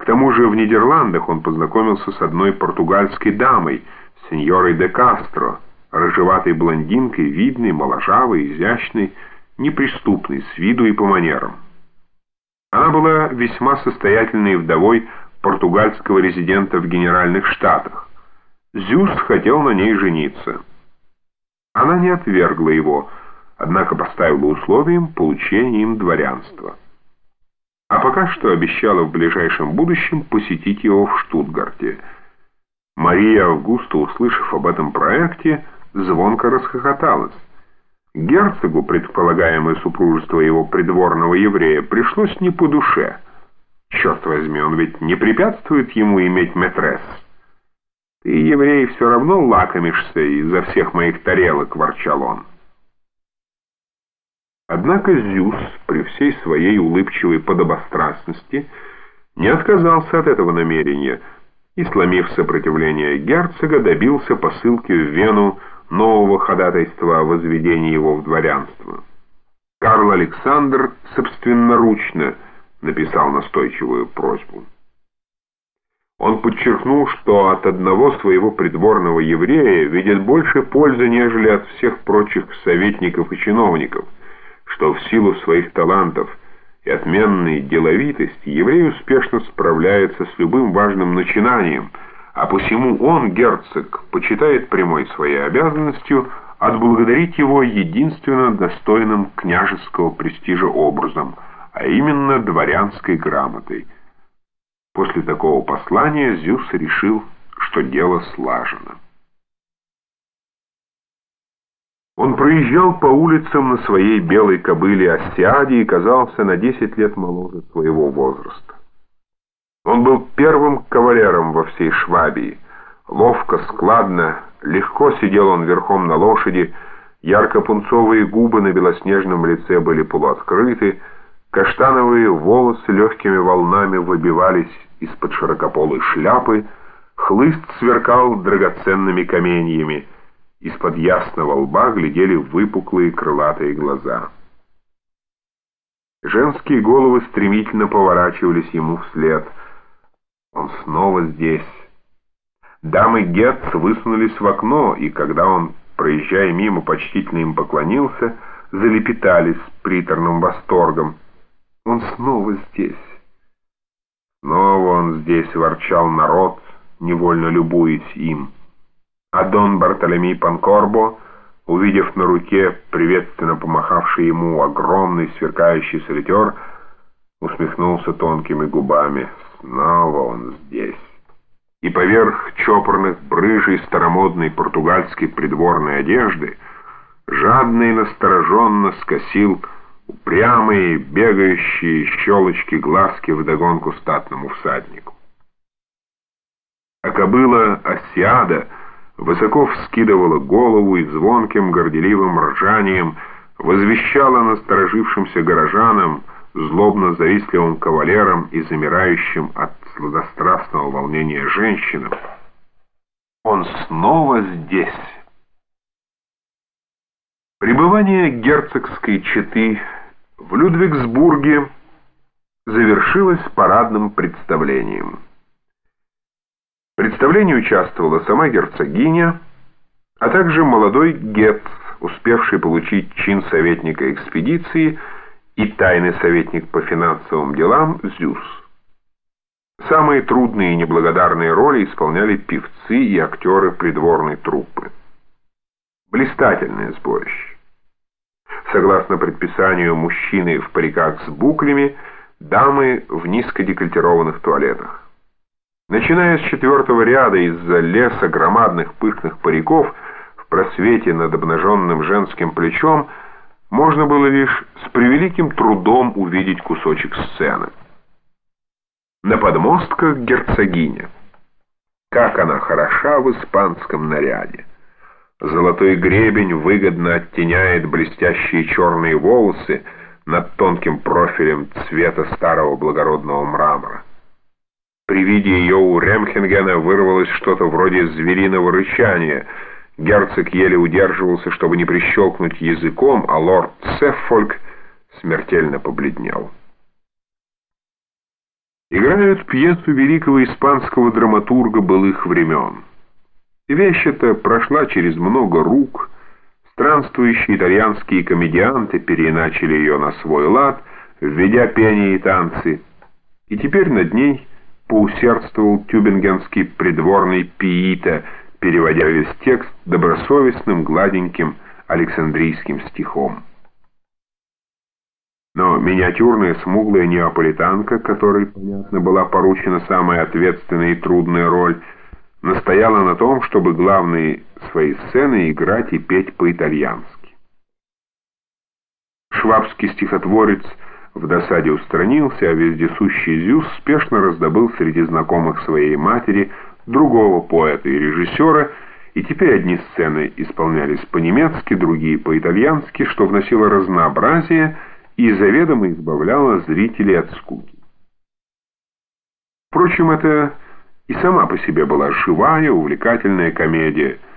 К тому же в Нидерландах он познакомился с одной португальской дамой, сеньорой де Кастро, рыжеватой блондинкой, видной, моложавой, изящной, неприступной с виду и по манерам. Она была весьма состоятельной вдовой португальского резидента в Генеральных Штатах. Зюс хотел на ней жениться. Она не отвергла его, однако поставила условием получения им дворянства. А пока что обещала в ближайшем будущем посетить его в Штутгарте. Мария Августа, услышав об этом проекте, звонко расхохоталась. Герцогу предполагаемое супружество его придворного еврея пришлось не по душе. Черт возьми, он ведь не препятствует ему иметь метрес. «Ты, еврей, все равно лакомишься изо всех моих тарелок», — ворчал он. Однако Зюс, при всей своей улыбчивой подобострастности, не отказался от этого намерения и, сломив сопротивление герцога, добился посылки в Вену нового ходатайства о возведении его в дворянство. Карл Александр собственноручно написал настойчивую просьбу. Он подчеркнул, что от одного своего придворного еврея видит больше пользы, нежели от всех прочих советников и чиновников, что в силу своих талантов и отменной деловитости еврей успешно справляется с любым важным начинанием, а посему он, герцог, почитает прямой своей обязанностью отблагодарить его единственно достойным княжеского престижа образом, а именно дворянской грамотой – После такого послания Зюс решил, что дело слажено. Он проезжал по улицам на своей белой кобыле Осиаде и казался на 10 лет моложе своего возраста. Он был первым кавалером во всей Швабии. Ловко, складно, легко сидел он верхом на лошади, ярко-пунцовые губы на белоснежном лице были полуоткрыты, Каштановые волосы легкими волнами выбивались из-под широкополой шляпы, хлыст сверкал драгоценными каменьями, из-под ясного лба глядели выпуклые крылатые глаза. Женские головы стремительно поворачивались ему вслед. Он снова здесь. Дамы Гетц высунулись в окно, и когда он, проезжая мимо, почтительно им поклонился, залепетали с приторным восторгом. Он снова здесь. Снова он здесь, ворчал народ, невольно любуясь им. А Дон Бартоломей Панкорбо, увидев на руке приветственно помахавший ему огромный сверкающий солитер, усмехнулся тонкими губами. Снова он здесь. И поверх чопорных брыжей старомодной португальской придворной одежды жадно и настороженно скосил упрямые, бегающие щелочки глазки вдогонку статному всаднику. А кобыла Осиада высоко вскидывала голову и звонким горделивым ржанием возвещала насторожившимся горожанам, злобно завистливым кавалерам и замирающим от сладострастного волнения женщинам. Он снова здесь. Пребывание герцогской четы в Людвигсбурге завершилось парадным представлением. Представлении участвовала сама герцогиня, а также молодой Гетц, успевший получить чин советника экспедиции и тайный советник по финансовым делам Зюс. Самые трудные и неблагодарные роли исполняли певцы и актеры придворной труппы. Блистательное сборище. Согласно предписанию, мужчины в париках с буклями, дамы в низкодекольтированных туалетах. Начиная с четвертого ряда из-за леса громадных пышных париков, в просвете над обнаженным женским плечом, можно было лишь с превеликим трудом увидеть кусочек сцены. На подмостках герцогиня. Как она хороша в испанском наряде. Золотой гребень выгодно оттеняет блестящие черные волосы над тонким профилем цвета старого благородного мрамора. При виде ее у Ремхенгена вырвалось что-то вроде звериного рычания. Герцог еле удерживался, чтобы не прищелкнуть языком, а лорд Сеффольк смертельно побледнел. играют пьесу великого испанского драматурга былых времен. Вещь эта прошла через много рук, странствующие итальянские комедианты переиначили ее на свой лад, введя пение и танцы, и теперь над ней поусердствовал тюбингенский придворный Пиита, переводя весь текст добросовестным, гладеньким александрийским стихом. Но миниатюрная смуглая неаполитанка, которой, понятно, была поручена самая ответственная и трудная роль, настояла на том, чтобы главные свои сцены играть и петь по-итальянски. Швабский стихотворец в досаде устранился, а вездесущий Зюс спешно раздобыл среди знакомых своей матери другого поэта и режиссера, и теперь одни сцены исполнялись по-немецки, другие по-итальянски, что вносило разнообразие и заведомо избавляла зрителей от скуки. Впрочем, это и сама по себе была живая, увлекательная комедия –